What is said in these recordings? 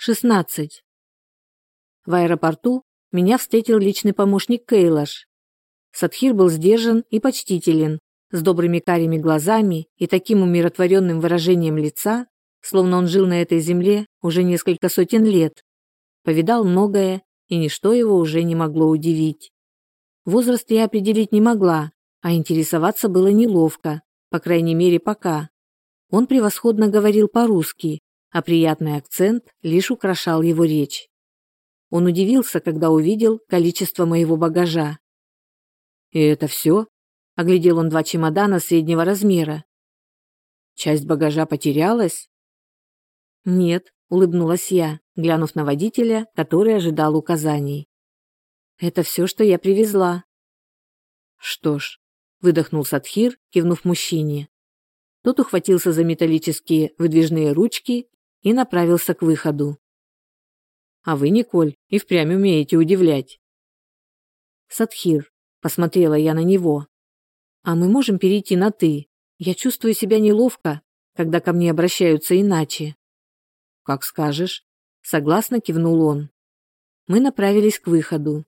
16. В аэропорту меня встретил личный помощник Кейлаш. Садхир был сдержан и почтителен, с добрыми карими глазами и таким умиротворенным выражением лица, словно он жил на этой земле уже несколько сотен лет. Повидал многое, и ничто его уже не могло удивить. Возраст я определить не могла, а интересоваться было неловко, по крайней мере пока. Он превосходно говорил по-русски, а приятный акцент лишь украшал его речь. Он удивился, когда увидел количество моего багажа. «И это все?» – оглядел он два чемодана среднего размера. «Часть багажа потерялась?» «Нет», – улыбнулась я, глянув на водителя, который ожидал указаний. «Это все, что я привезла». «Что ж», – выдохнул Садхир, кивнув мужчине. Тот ухватился за металлические выдвижные ручки и направился к выходу. А вы, Николь, и впрямь умеете удивлять. Садхир, посмотрела я на него. А мы можем перейти на «ты»? Я чувствую себя неловко, когда ко мне обращаются иначе. Как скажешь. Согласно кивнул он. Мы направились к выходу.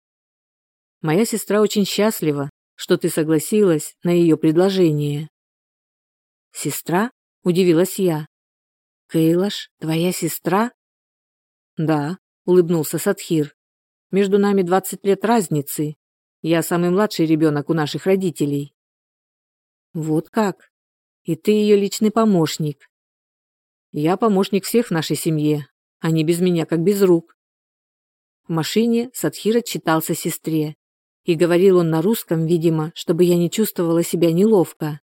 Моя сестра очень счастлива, что ты согласилась на ее предложение. Сестра? Удивилась я. Кейлаш, твоя сестра? Да, улыбнулся Садхир. Между нами двадцать лет разницы. Я самый младший ребенок у наших родителей. Вот как? И ты ее личный помощник. Я помощник всех в нашей семье. Они без меня как без рук. В машине Садхир отчитался сестре. И говорил он на русском, видимо, чтобы я не чувствовала себя неловко.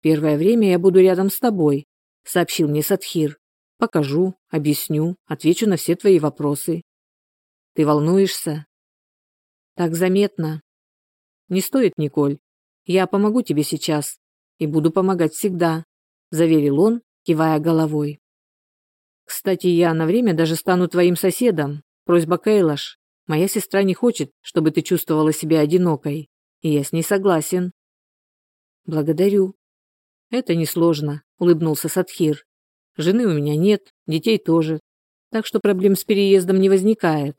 Первое время я буду рядом с тобой, сообщил мне Садхир. Покажу, объясню, отвечу на все твои вопросы. Ты волнуешься? Так заметно. Не стоит, Николь. Я помогу тебе сейчас и буду помогать всегда, заверил он, кивая головой. Кстати, я на время даже стану твоим соседом. Просьба Кейлаш. Моя сестра не хочет, чтобы ты чувствовала себя одинокой, и я с ней согласен. Благодарю. Это несложно улыбнулся Садхир. Жены у меня нет, детей тоже, так что проблем с переездом не возникает.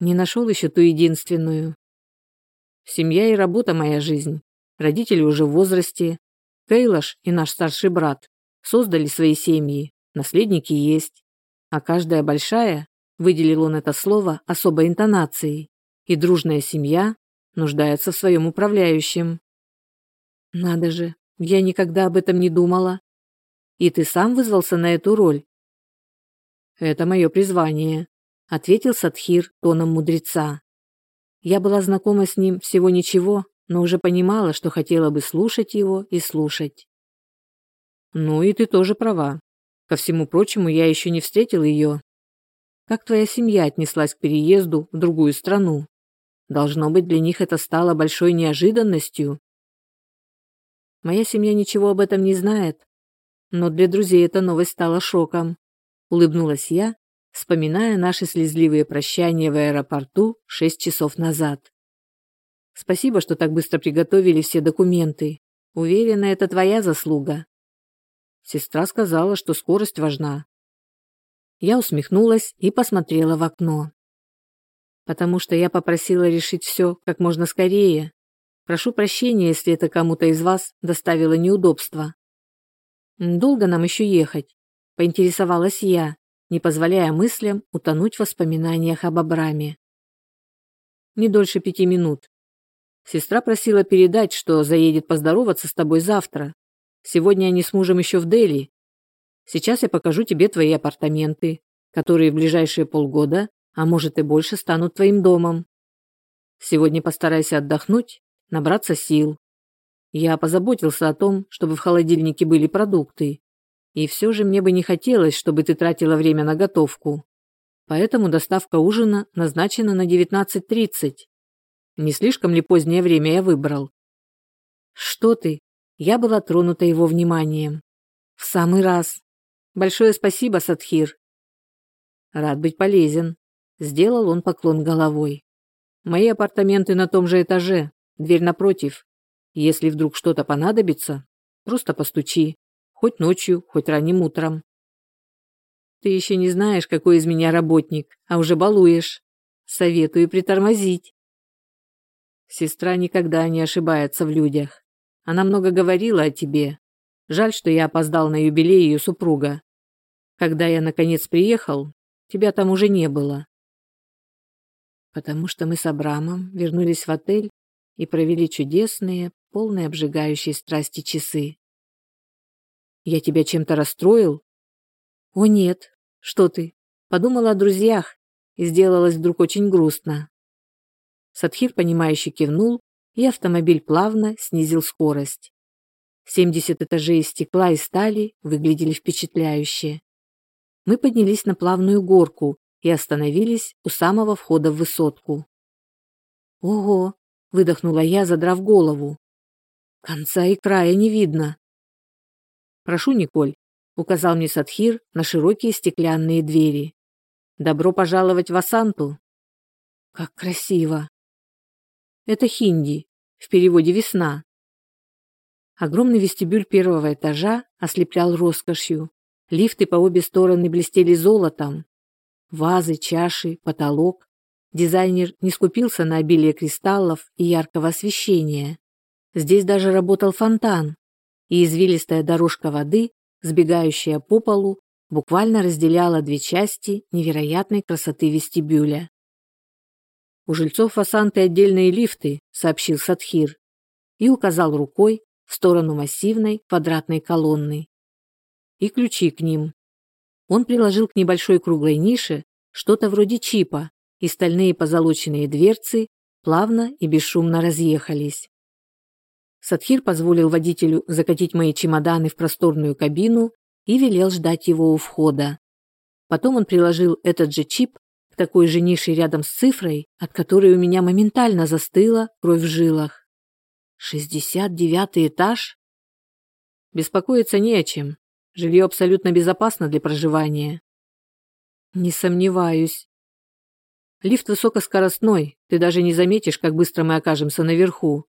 Не нашел еще ту единственную. Семья и работа моя жизнь. Родители уже в возрасте. Кейлаш и наш старший брат создали свои семьи, наследники есть. А каждая большая, выделил он это слово особой интонацией, и дружная семья нуждается в своем управляющем. Надо же, я никогда об этом не думала. И ты сам вызвался на эту роль? Это мое призвание, ответил Садхир тоном мудреца. Я была знакома с ним всего ничего, но уже понимала, что хотела бы слушать его и слушать. Ну и ты тоже права. Ко всему прочему, я еще не встретил ее. Как твоя семья отнеслась к переезду в другую страну? Должно быть, для них это стало большой неожиданностью. Моя семья ничего об этом не знает, но для друзей эта новость стала шоком. Улыбнулась я, вспоминая наши слезливые прощания в аэропорту шесть часов назад. Спасибо, что так быстро приготовили все документы. Уверена, это твоя заслуга. Сестра сказала, что скорость важна. Я усмехнулась и посмотрела в окно. Потому что я попросила решить все как можно скорее, Прошу прощения, если это кому-то из вас доставило неудобства. Долго нам еще ехать? Поинтересовалась я, не позволяя мыслям утонуть в воспоминаниях об Абраме. Не дольше пяти минут. Сестра просила передать, что заедет поздороваться с тобой завтра. Сегодня они с мужем еще в Дели. Сейчас я покажу тебе твои апартаменты, которые в ближайшие полгода, а может и больше, станут твоим домом. Сегодня постарайся отдохнуть набраться сил. Я позаботился о том, чтобы в холодильнике были продукты. И все же мне бы не хотелось, чтобы ты тратила время на готовку. Поэтому доставка ужина назначена на 19.30. Не слишком ли позднее время я выбрал? Что ты? Я была тронута его вниманием. В самый раз. Большое спасибо, Садхир. Рад быть полезен. Сделал он поклон головой. Мои апартаменты на том же этаже. Дверь напротив. Если вдруг что-то понадобится, просто постучи. Хоть ночью, хоть ранним утром. Ты еще не знаешь, какой из меня работник, а уже балуешь. Советую притормозить. Сестра никогда не ошибается в людях. Она много говорила о тебе. Жаль, что я опоздал на юбилей ее супруга. Когда я наконец приехал, тебя там уже не было. Потому что мы с Абрамом вернулись в отель и провели чудесные, полные обжигающей страсти часы. Я тебя чем-то расстроил? О нет, что ты? Подумала о друзьях и сделалось вдруг очень грустно. Садхир, понимающе кивнул, и автомобиль плавно снизил скорость. 70 этажей из стекла и стали выглядели впечатляюще. Мы поднялись на плавную горку и остановились у самого входа в высотку. «Ого!» – выдохнула я, задрав голову. «Конца и края не видно». «Прошу, Николь», – указал мне Садхир на широкие стеклянные двери. «Добро пожаловать в Асанту». «Как красиво!» «Это хинди, в переводе «весна». Огромный вестибюль первого этажа ослеплял роскошью. Лифты по обе стороны блестели золотом. Вазы, чаши, потолок. Дизайнер не скупился на обилие кристаллов и яркого освещения. Здесь даже работал фонтан, и извилистая дорожка воды, сбегающая по полу, буквально разделяла две части невероятной красоты вестибюля. «У жильцов Фасанты отдельные лифты», — сообщил Садхир и указал рукой в сторону массивной квадратной колонны. И ключи к ним. Он приложил к небольшой круглой нише что-то вроде чипа, и стальные позолоченные дверцы плавно и бесшумно разъехались. Садхир позволил водителю закатить мои чемоданы в просторную кабину и велел ждать его у входа. Потом он приложил этот же чип к такой же нише рядом с цифрой, от которой у меня моментально застыла кровь в жилах. Шестьдесят девятый этаж? Беспокоиться не о чем. Жилье абсолютно безопасно для проживания. Не сомневаюсь. Лифт высокоскоростной, ты даже не заметишь, как быстро мы окажемся наверху.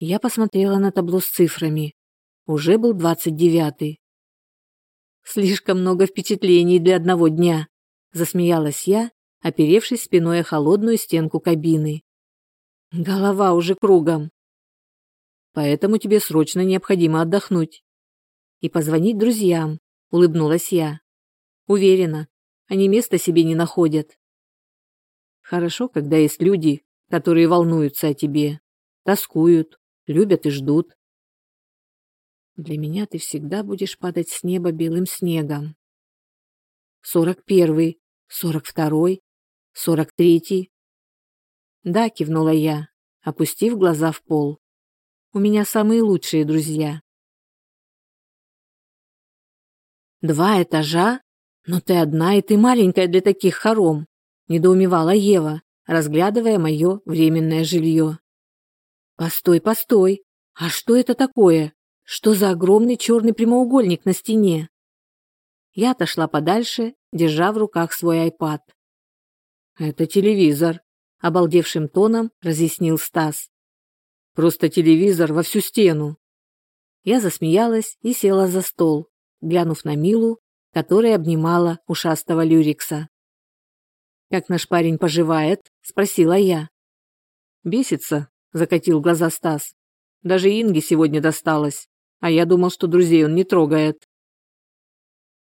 Я посмотрела на табло с цифрами. Уже был двадцать девятый. Слишком много впечатлений для одного дня, засмеялась я, оперевшись спиной о холодную стенку кабины. Голова уже кругом поэтому тебе срочно необходимо отдохнуть. И позвонить друзьям, улыбнулась я. Уверена, они места себе не находят. Хорошо, когда есть люди, которые волнуются о тебе, тоскуют, любят и ждут. Для меня ты всегда будешь падать с неба белым снегом. Сорок первый, сорок второй, сорок третий. Да, кивнула я, опустив глаза в пол. У меня самые лучшие друзья. Два этажа? Но ты одна, и ты маленькая для таких хором, недоумевала Ева, разглядывая мое временное жилье. Постой, постой. А что это такое? Что за огромный черный прямоугольник на стене? Я отошла подальше, держа в руках свой iPad. Это телевизор, обалдевшим тоном разъяснил Стас. Просто телевизор во всю стену. Я засмеялась и села за стол, глянув на Милу, которая обнимала ушастого Люрикса. «Как наш парень поживает?» – спросила я. «Бесится», – закатил глаза Стас. «Даже Инге сегодня досталось, а я думал, что друзей он не трогает».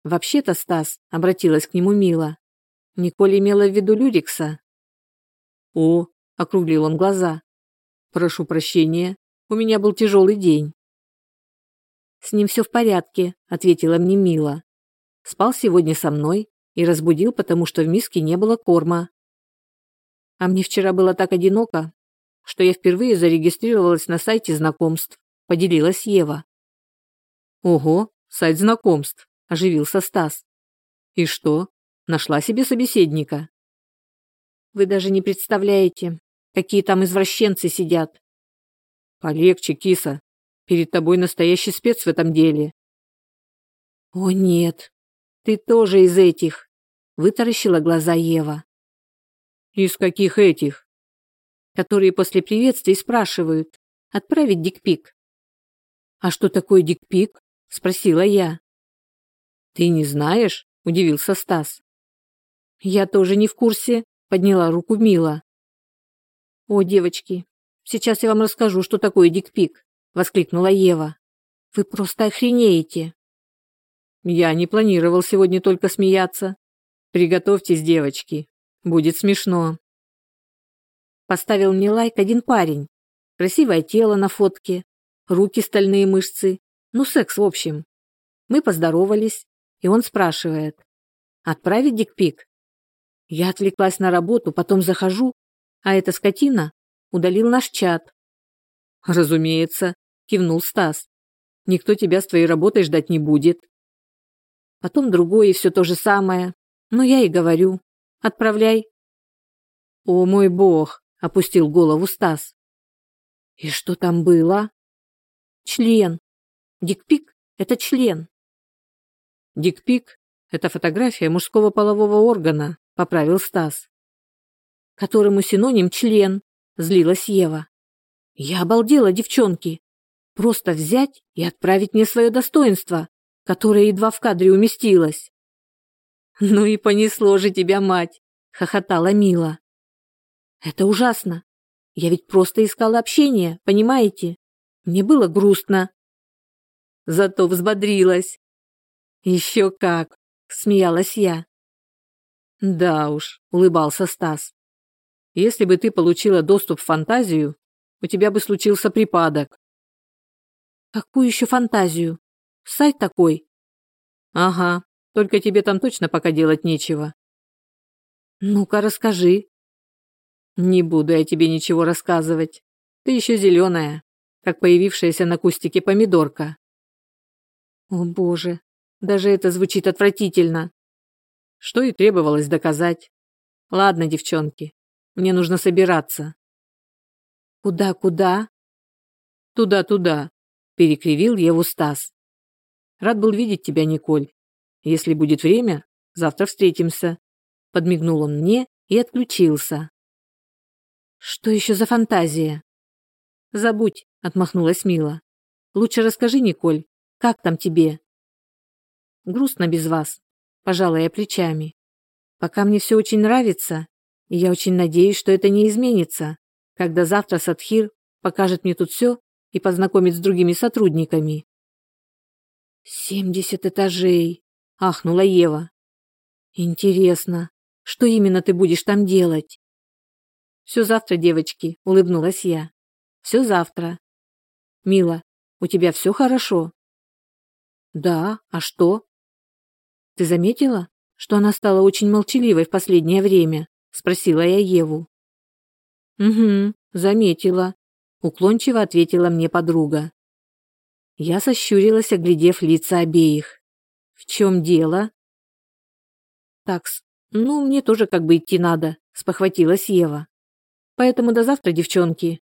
«Вообще-то, Стас», – обратилась к нему Мила, – «Николь имела в виду Люрикса». «О», – округлил он глаза, Прошу прощения, у меня был тяжелый день. С ним все в порядке, ответила мне Мила. Спал сегодня со мной и разбудил, потому что в миске не было корма. А мне вчера было так одиноко, что я впервые зарегистрировалась на сайте знакомств, поделилась Ева. Ого, сайт знакомств, оживился Стас. И что? Нашла себе собеседника? Вы даже не представляете, Какие там извращенцы сидят. Полегче, киса. Перед тобой настоящий спец в этом деле. О нет, ты тоже из этих. Вытаращила глаза Ева. Из каких этих? Которые после приветствий спрашивают, отправить дикпик. А что такое дикпик? Спросила я. Ты не знаешь? удивился Стас. Я тоже не в курсе, подняла руку Мила. О, девочки, сейчас я вам расскажу, что такое дикпик, воскликнула Ева. Вы просто охренеете. Я не планировал сегодня только смеяться. Приготовьтесь, девочки, будет смешно. Поставил мне лайк один парень. Красивое тело на фотке, руки стальные мышцы, ну секс в общем. Мы поздоровались, и он спрашивает: "Отправить дикпик?" Я отвлеклась на работу, потом захожу, а эта скотина удалил наш чат. Разумеется, кивнул Стас. Никто тебя с твоей работой ждать не будет. Потом другое и все то же самое. Но я и говорю, отправляй. О мой бог, опустил голову Стас. И что там было? Член. Дикпик – это член. Дикпик – это фотография мужского полового органа, поправил Стас. Которому синоним член, злилась Ева. Я обалдела, девчонки. Просто взять и отправить мне свое достоинство, которое едва в кадре уместилось. Ну и понесло же тебя, мать, хохотала Мила. Это ужасно. Я ведь просто искала общение, понимаете? Мне было грустно. Зато взбодрилась. Еще как, смеялась я. Да уж, улыбался Стас. Если бы ты получила доступ в фантазию, у тебя бы случился припадок. Какую еще фантазию? Сайт такой? Ага, только тебе там точно пока делать нечего. Ну-ка, расскажи. Не буду я тебе ничего рассказывать. Ты еще зеленая, как появившаяся на кустике помидорка. О боже, даже это звучит отвратительно. Что и требовалось доказать. Ладно, девчонки, мне нужно собираться. Куда-куда? Туда-туда, перекривил Еву Стас. Рад был видеть тебя, Николь. Если будет время, завтра встретимся. Подмигнул он мне и отключился. Что еще за фантазия? Забудь, отмахнулась Мила. Лучше расскажи, Николь, как там тебе? Грустно без вас, пожала я плечами. Пока мне все очень нравится, и я очень надеюсь, что это не изменится, когда завтра Садхир покажет мне тут все и познакомит с другими сотрудниками. «Семьдесят этажей!» – ахнула Ева. «Интересно, что именно ты будешь там делать?» «Все завтра, девочки», – улыбнулась я. «Все завтра». «Мила, у тебя все хорошо?» «Да, а что?» «Ты заметила, что она стала очень молчаливой в последнее время?» – спросила я Еву. «Угу, заметила», – уклончиво ответила мне подруга. Я сощурилась, оглядев лица обеих. «В чем дело?» «Такс, ну, мне тоже как бы идти надо», – спохватилась Ева. «Поэтому до завтра, девчонки.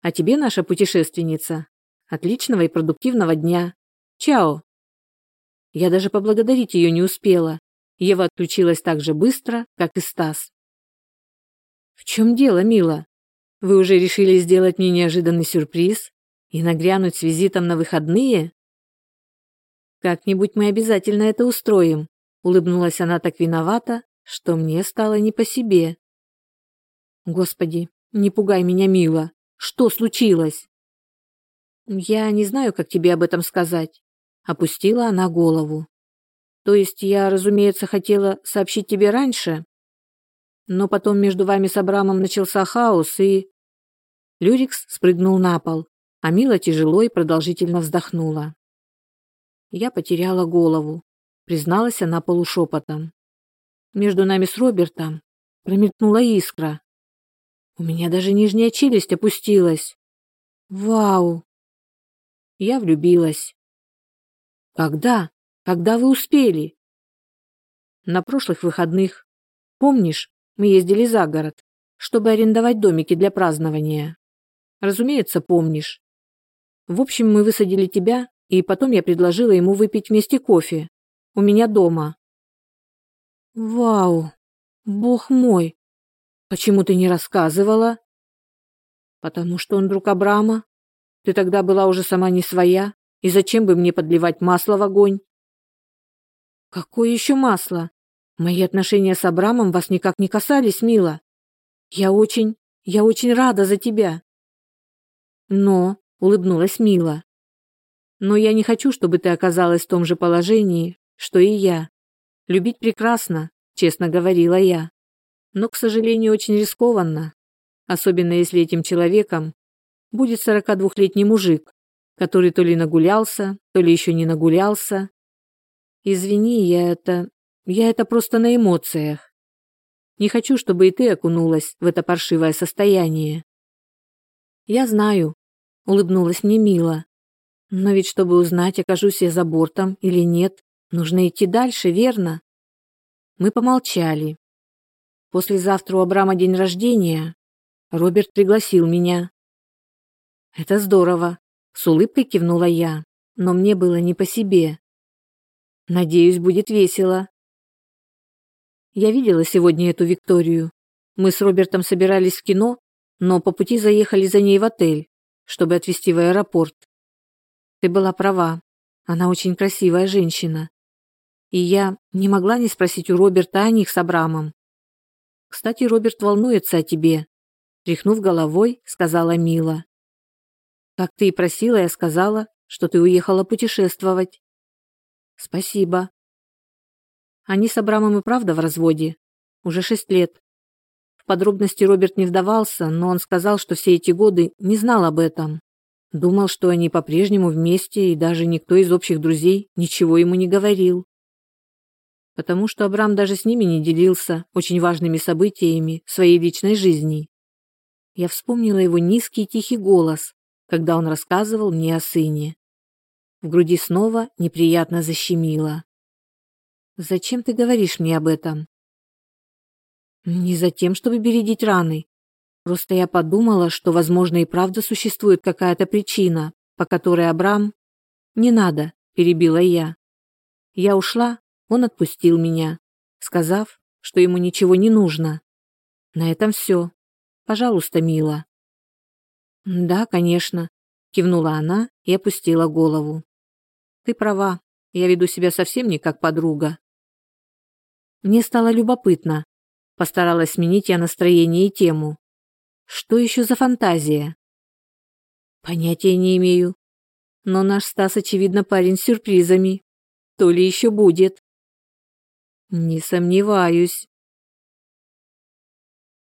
А тебе, наша путешественница, отличного и продуктивного дня. Чао!» Я даже поблагодарить ее не успела. Ева отключилась так же быстро, как и Стас. «В чем дело, мила? Вы уже решили сделать мне неожиданный сюрприз и нагрянуть с визитом на выходные?» «Как-нибудь мы обязательно это устроим», — улыбнулась она так виновата, что мне стало не по себе. «Господи, не пугай меня, мила. Что случилось?» «Я не знаю, как тебе об этом сказать. Опустила она голову. То есть я, разумеется, хотела сообщить тебе раньше, но потом между вами с Абрамом начался хаос и... Люрикс спрыгнул на пол, а Мила тяжело и продолжительно вздохнула. Я потеряла голову, призналась она полушепотом. Между нами с Робертом промелькнула искра. У меня даже нижняя челюсть опустилась. Вау! Я влюбилась. Когда? Когда вы успели? На прошлых выходных. Помнишь, мы ездили за город, чтобы арендовать домики для празднования. Разумеется, помнишь. В общем, мы высадили тебя, и потом я предложила ему выпить вместе кофе. У меня дома. Вау! Бог мой! Почему ты не рассказывала? Потому что он друг Абрама. Ты тогда была уже сама не своя. И зачем бы мне подливать масло в огонь? Какое еще масло? Мои отношения с Абрамом вас никак не касались, Мила. Я очень, я очень рада за тебя. Но, улыбнулась Мила. Но я не хочу, чтобы ты оказалась в том же положении, что и я. Любить прекрасно, честно говорила я. Но, к сожалению, очень рискованно, особенно если этим человеком будет 42-летний мужик, который то ли нагулялся, то ли еще не нагулялся. Извини, я это... я это просто на эмоциях. Не хочу, чтобы и ты окунулась в это паршивое состояние. Я знаю, улыбнулась мне Мила. Но ведь чтобы узнать, окажусь я за бортом или нет, нужно идти дальше, верно? Мы помолчали. Послезавтра у Абрама день рождения. Роберт пригласил меня. Это здорово, с улыбкой кивнула я, но мне было не по себе. Надеюсь, будет весело. Я видела сегодня эту Викторию. Мы с Робертом собирались в кино, но по пути заехали за ней в отель, чтобы отвезти в аэропорт. Ты была права. Она очень красивая женщина. И я не могла не спросить у Роберта о них с Абрамом. Кстати, Роберт волнуется о тебе, тряхнув головой, сказала Мила. Как ты и просила, я сказала, что ты уехала путешествовать. Спасибо. Они с Абрамом и правда в разводе. Уже шесть лет. Подробности Роберт не вдавался, но он сказал, что все эти годы не знал об этом. Думал, что они по-прежнему вместе, и даже никто из общих друзей ничего ему не говорил. Потому что Абрам даже с ними не делился очень важными событиями своей личной жизни. Я вспомнила его низкий тихий голос, когда он рассказывал мне о сыне. В груди снова неприятно защемило. «Зачем ты говоришь мне об этом?» «Не за тем, чтобы бередить раны. Просто я подумала, что, возможно, и правда существует какая-то причина, по которой Абрам...» «Не надо», — перебила я. Я ушла, он отпустил меня, сказав, что ему ничего не нужно. На этом все. Пожалуйста, мила. «Да, конечно», – кивнула она и опустила голову. «Ты права, я веду себя совсем не как подруга». Мне стало любопытно. Постаралась сменить я настроение и тему. Что еще за фантазия? Понятия не имею. Но наш Стас, очевидно, парень с сюрпризами. То ли еще будет. Не сомневаюсь.